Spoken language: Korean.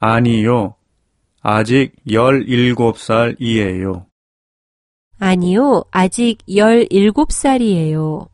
아니요. 아직 17살이에요. 아니요, 아직 17살이에요.